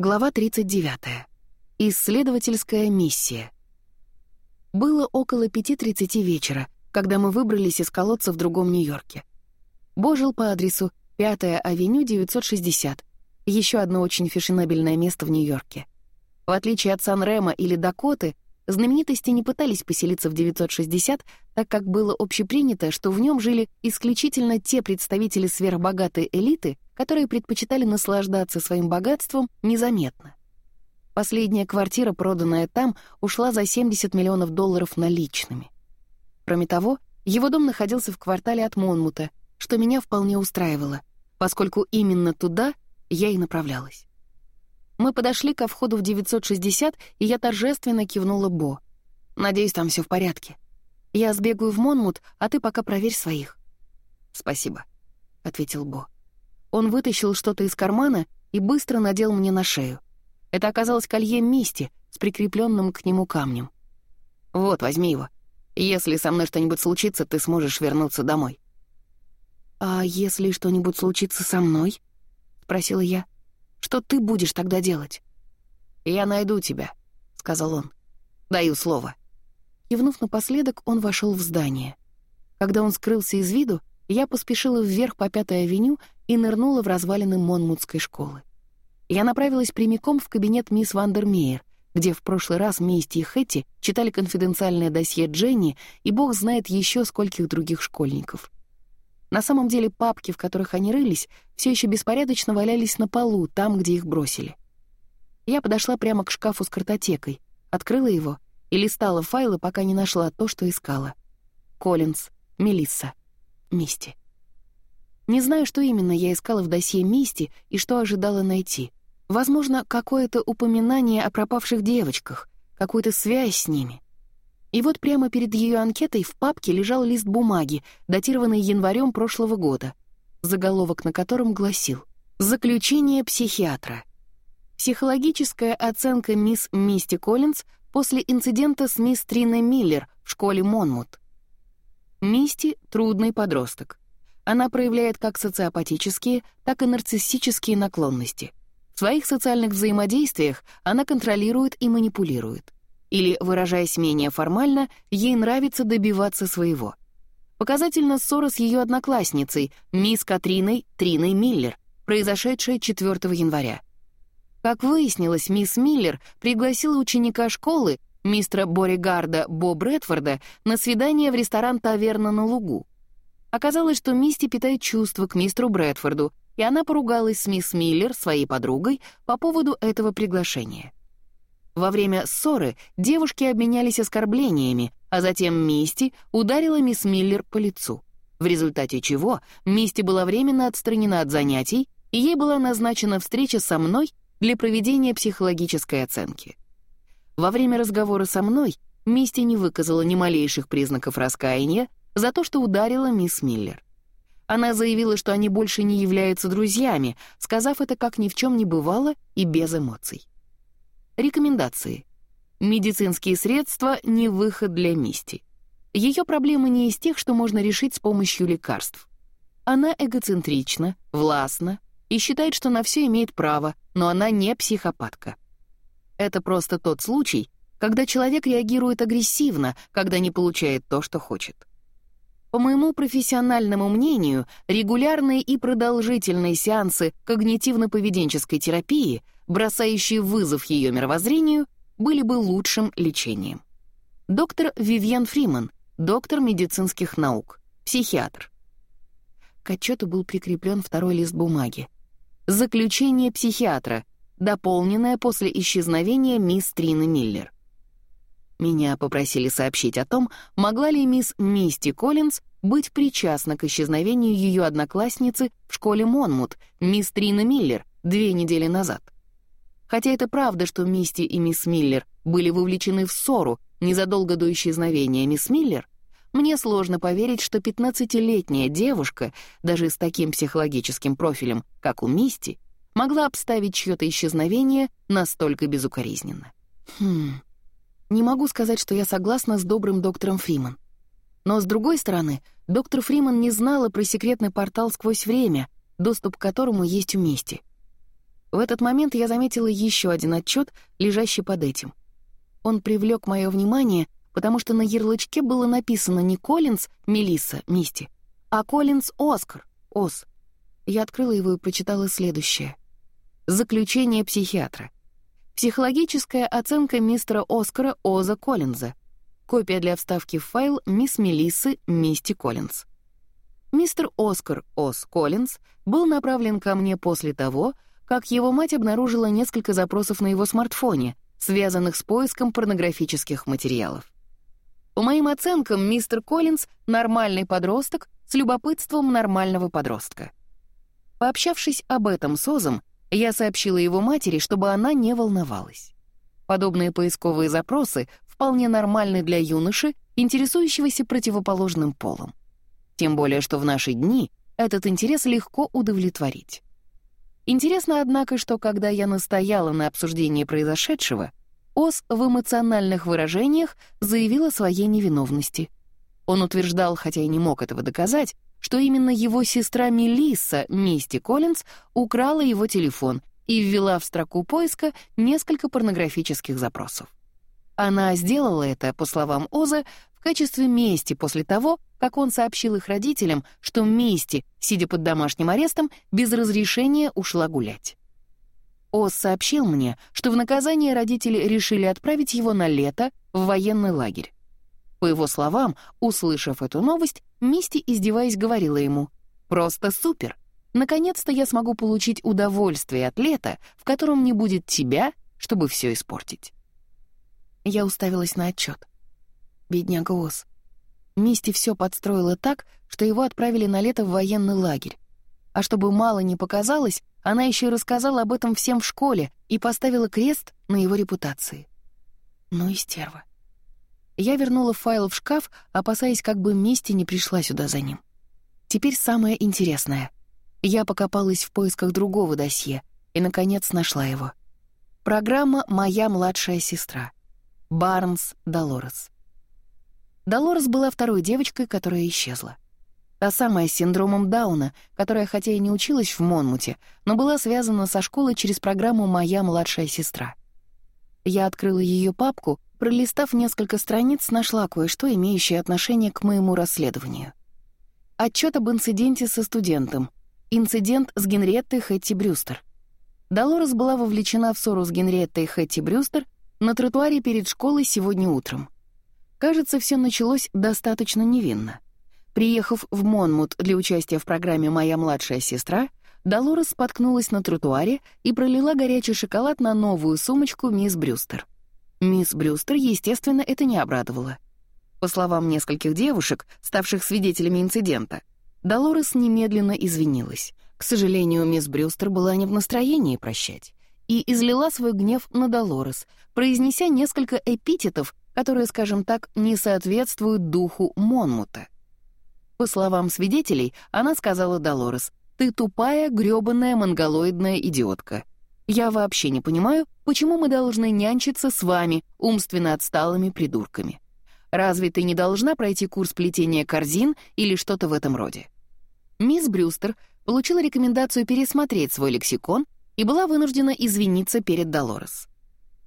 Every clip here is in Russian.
Глава 39. Исследовательская миссия. Было около 5.30 вечера, когда мы выбрались из колодца в другом Нью-Йорке. Божил по адресу 5-я авеню 960, еще одно очень фешенебельное место в Нью-Йорке. В отличие от Сан-Рема или Дакоты, знаменитости не пытались поселиться в 960, так как было общепринято, что в нем жили исключительно те представители сверхбогатой элиты — которые предпочитали наслаждаться своим богатством незаметно. Последняя квартира, проданная там, ушла за 70 миллионов долларов наличными. Кроме того, его дом находился в квартале от Монмута, что меня вполне устраивало, поскольку именно туда я и направлялась. Мы подошли ко входу в 960, и я торжественно кивнула Бо. «Надеюсь, там все в порядке. Я сбегаю в Монмут, а ты пока проверь своих». «Спасибо», — ответил Бо. Он вытащил что-то из кармана и быстро надел мне на шею. Это оказалось колье Мисти с прикрепленным к нему камнем. «Вот, возьми его. Если со мной что-нибудь случится, ты сможешь вернуться домой». «А если что-нибудь случится со мной?» — спросила я. «Что ты будешь тогда делать?» «Я найду тебя», — сказал он. «Даю слово». Кивнув напоследок, он вошел в здание. Когда он скрылся из виду, я поспешила вверх по Пятой авеню и нырнула в развалины Монмутской школы. Я направилась прямиком в кабинет мисс Вандермейер, где в прошлый раз Мисти и Хэтти читали конфиденциальное досье Дженни и бог знает еще скольких других школьников. На самом деле папки, в которых они рылись, все еще беспорядочно валялись на полу, там, где их бросили. Я подошла прямо к шкафу с картотекой, открыла его и листала файлы, пока не нашла то, что искала. Коллинз, Мелисса. Мисти. Не знаю, что именно я искала в досье Мисти и что ожидала найти. Возможно, какое-то упоминание о пропавших девочках, какую-то связь с ними. И вот прямо перед ее анкетой в папке лежал лист бумаги, датированный январем прошлого года, заголовок на котором гласил «Заключение психиатра». Психологическая оценка мисс Мисти Коллинз после инцидента с мисс Триной Миллер в школе Монмут — Мисти — трудный подросток. Она проявляет как социопатические, так и нарциссические наклонности. В своих социальных взаимодействиях она контролирует и манипулирует. Или, выражаясь менее формально, ей нравится добиваться своего. Показательна ссора с ее одноклассницей, мисс Катриной Триной Миллер, произошедшая 4 января. Как выяснилось, мисс Миллер пригласила ученика школы, мистера Боригарда Боб Редфорда на свидание в ресторан «Таверна на лугу». Оказалось, что Мисти питает чувства к мистеру Брэдфорду, и она поругалась с мисс Миллер, своей подругой, по поводу этого приглашения. Во время ссоры девушки обменялись оскорблениями, а затем Мисти ударила мисс Миллер по лицу, в результате чего Мисти была временно отстранена от занятий, и ей была назначена встреча со мной для проведения психологической оценки. Во время разговора со мной Мисти не выказала ни малейших признаков раскаяния за то, что ударила мисс Миллер. Она заявила, что они больше не являются друзьями, сказав это как ни в чем не бывало и без эмоций. Рекомендации. Медицинские средства — не выход для Мисти. Ее проблемы не из тех, что можно решить с помощью лекарств. Она эгоцентрична, властна и считает, что на все имеет право, но она не психопатка. Это просто тот случай, когда человек реагирует агрессивно, когда не получает то, что хочет. По моему профессиональному мнению, регулярные и продолжительные сеансы когнитивно-поведенческой терапии, бросающие вызов ее мировоззрению, были бы лучшим лечением. Доктор Вивьен Фриман, доктор медицинских наук, психиатр. К отчету был прикреплен второй лист бумаги. Заключение психиатра дополненная после исчезновения мисс Трины Миллер. Меня попросили сообщить о том, могла ли мисс Мисти Коллинз быть причастна к исчезновению ее одноклассницы в школе Монмут, мисс Трина Миллер, две недели назад. Хотя это правда, что Мисти и мисс Миллер были вовлечены в ссору незадолго до исчезновения мисс Миллер, мне сложно поверить, что 15-летняя девушка, даже с таким психологическим профилем, как у Мисти, могла обставить чьё-то исчезновение настолько безукоризненно. Хм, не могу сказать, что я согласна с добрым доктором Фриман. Но, с другой стороны, доктор Фриман не знала про секретный портал сквозь время, доступ к которому есть у Мести. В этот момент я заметила еще один отчет, лежащий под этим. Он привлек мое внимание, потому что на ярлычке было написано не Коллинз, Мелисса, Мисти, а Коллинз Оскар, Ос. Я открыла его и прочитала следующее — Заключение психиатра. Психологическая оценка мистера Оскара Оза Коллинза. Копия для вставки в файл мисс Мелиссы Мисти Коллинз. Мистер Оскар Оз Коллинз был направлен ко мне после того, как его мать обнаружила несколько запросов на его смартфоне, связанных с поиском порнографических материалов. По моим оценкам, мистер Коллинз — нормальный подросток с любопытством нормального подростка. Пообщавшись об этом с Озом, я сообщила его матери, чтобы она не волновалась. Подобные поисковые запросы вполне нормальны для юноши, интересующегося противоположным полом. Тем более, что в наши дни этот интерес легко удовлетворить. Интересно, однако, что когда я настояла на обсуждении произошедшего, Ос в эмоциональных выражениях заявил о своей невиновности. Он утверждал, хотя и не мог этого доказать, что именно его сестра Мелисса, Мисти Коллинз, украла его телефон и ввела в строку поиска несколько порнографических запросов. Она сделала это, по словам Оза, в качестве мести после того, как он сообщил их родителям, что Мисти, сидя под домашним арестом, без разрешения ушла гулять. Оз сообщил мне, что в наказание родители решили отправить его на лето в военный лагерь. По его словам, услышав эту новость, Мисти, издеваясь, говорила ему «Просто супер! Наконец-то я смогу получить удовольствие от лета, в котором не будет тебя, чтобы все испортить». Я уставилась на отчет. Бедняга Оз. Мисти все подстроила так, что его отправили на лето в военный лагерь. А чтобы мало не показалось, она еще и рассказала об этом всем в школе и поставила крест на его репутации. Ну и стерва. Я вернула файл в шкаф, опасаясь, как бы Мисти не пришла сюда за ним. Теперь самое интересное. Я покопалась в поисках другого досье и, наконец, нашла его. Программа «Моя младшая сестра». Барнс Долорес. Долорес была второй девочкой, которая исчезла. Та самая с синдромом Дауна, которая хотя и не училась в Монмуте, но была связана со школой через программу «Моя младшая сестра». Я открыла ее папку — Пролистав несколько страниц, нашла кое-что, имеющее отношение к моему расследованию. Отчет об инциденте со студентом. Инцидент с Генриеттой Хэтти Брюстер. Долорес была вовлечена в ссору с Генриеттой Хэтти Брюстер на тротуаре перед школой сегодня утром. Кажется, все началось достаточно невинно. Приехав в Монмут для участия в программе «Моя младшая сестра», Долорес споткнулась на тротуаре и пролила горячий шоколад на новую сумочку мисс Брюстер. Мисс Брюстер, естественно, это не обрадовало. По словам нескольких девушек, ставших свидетелями инцидента, Долорес немедленно извинилась. К сожалению, мисс Брюстер была не в настроении прощать и излила свой гнев на Долорес, произнеся несколько эпитетов, которые, скажем так, не соответствуют духу Монмута. По словам свидетелей, она сказала Долорес, «Ты тупая, грёбаная монголоидная идиотка. Я вообще не понимаю, почему мы должны нянчиться с вами, умственно отсталыми придурками. Разве ты не должна пройти курс плетения корзин или что-то в этом роде?» Мисс Брюстер получила рекомендацию пересмотреть свой лексикон и была вынуждена извиниться перед Долорес.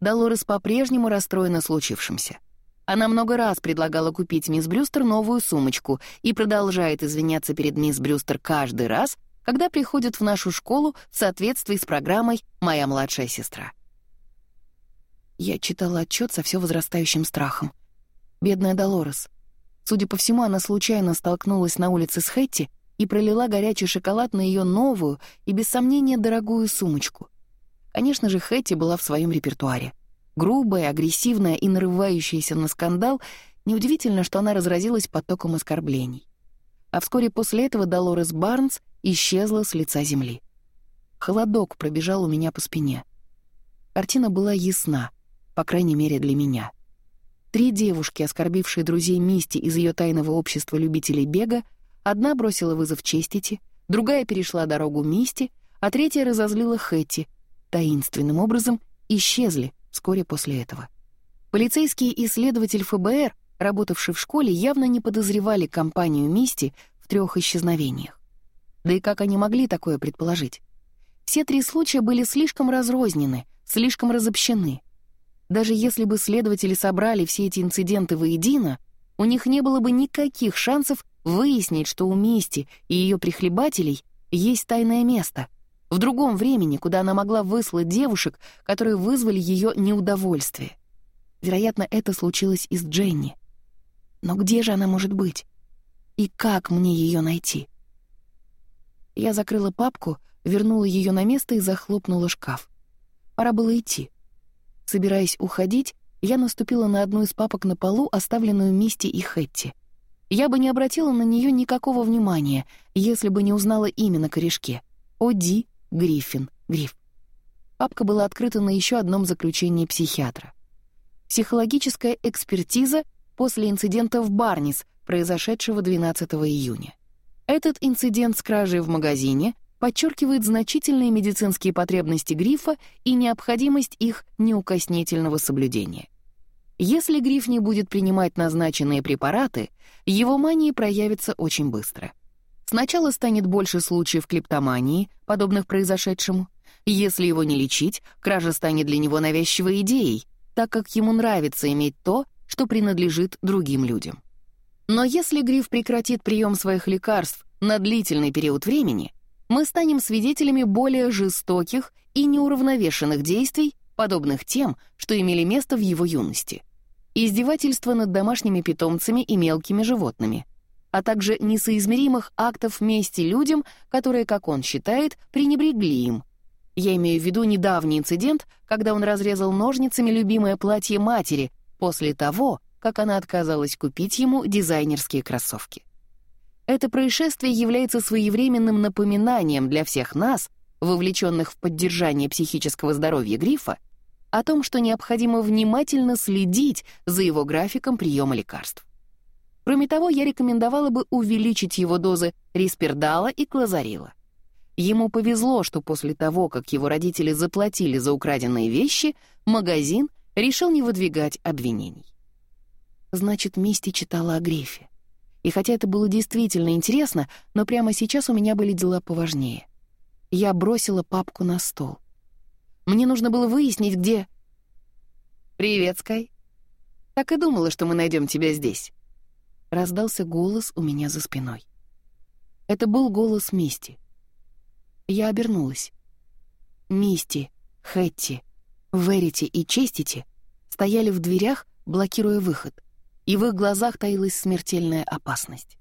Долорес по-прежнему расстроена случившимся. Она много раз предлагала купить мисс Брюстер новую сумочку и продолжает извиняться перед мисс Брюстер каждый раз, когда приходят в нашу школу в соответствии с программой «Моя младшая сестра». Я читала отчет со все возрастающим страхом. Бедная Долорес. Судя по всему, она случайно столкнулась на улице с Хэтти и пролила горячий шоколад на ее новую и, без сомнения, дорогую сумочку. Конечно же, Хэтти была в своем репертуаре. Грубая, агрессивная и нарывающаяся на скандал, неудивительно, что она разразилась потоком оскорблений. А вскоре после этого Долорес Барнс исчезла с лица земли. Холодок пробежал у меня по спине. Картина была ясна, по крайней мере для меня. Три девушки, оскорбившие друзей Мисти из ее тайного общества любителей бега, одна бросила вызов Честити, другая перешла дорогу Мисти, а третья разозлила Хэтти, таинственным образом исчезли вскоре после этого. Полицейские и следователь ФБР, работавший в школе, явно не подозревали компанию Мисти в трех исчезновениях. Да и как они могли такое предположить? Все три случая были слишком разрознены, слишком разобщены. Даже если бы следователи собрали все эти инциденты воедино, у них не было бы никаких шансов выяснить, что у Мисти и ее прихлебателей есть тайное место, в другом времени, куда она могла выслать девушек, которые вызвали ее неудовольствие. Вероятно, это случилось и с Дженни. Но где же она может быть? И как мне ее найти? Я закрыла папку, вернула ее на место и захлопнула шкаф. Пора было идти. Собираясь уходить, я наступила на одну из папок на полу, оставленную Мисти и Хэтти. Я бы не обратила на нее никакого внимания, если бы не узнала имя на корешке. Оди Гриффин, Гриф. Папка была открыта на еще одном заключении психиатра. Психологическая экспертиза после инцидента в Барнис, произошедшего 12 июня. Этот инцидент с кражей в магазине подчеркивает значительные медицинские потребности грифа и необходимость их неукоснительного соблюдения. Если гриф не будет принимать назначенные препараты, его мания проявится очень быстро. Сначала станет больше случаев клептомании, подобных произошедшему. Если его не лечить, кража станет для него навязчивой идеей, так как ему нравится иметь то, что принадлежит другим людям. Но если гриф прекратит прием своих лекарств на длительный период времени, мы станем свидетелями более жестоких и неуравновешенных действий, подобных тем, что имели место в его юности. Издевательства над домашними питомцами и мелкими животными, а также несоизмеримых актов мести людям, которые, как он считает, пренебрегли им. Я имею в виду недавний инцидент, когда он разрезал ножницами любимое платье матери после того, как она отказалась купить ему дизайнерские кроссовки. Это происшествие является своевременным напоминанием для всех нас, вовлеченных в поддержание психического здоровья Грифа, о том, что необходимо внимательно следить за его графиком приема лекарств. Кроме того, я рекомендовала бы увеличить его дозы риспердала и клазарила. Ему повезло, что после того, как его родители заплатили за украденные вещи, магазин решил не выдвигать обвинений значит, Мисти читала о Грифе. И хотя это было действительно интересно, но прямо сейчас у меня были дела поважнее. Я бросила папку на стол. Мне нужно было выяснить, где... «Привет, Скай. Так и думала, что мы найдем тебя здесь». Раздался голос у меня за спиной. Это был голос Мисти. Я обернулась. Мисти, Хэтти, Верити и Честити стояли в дверях, блокируя выход — и в их глазах таилась смертельная опасность.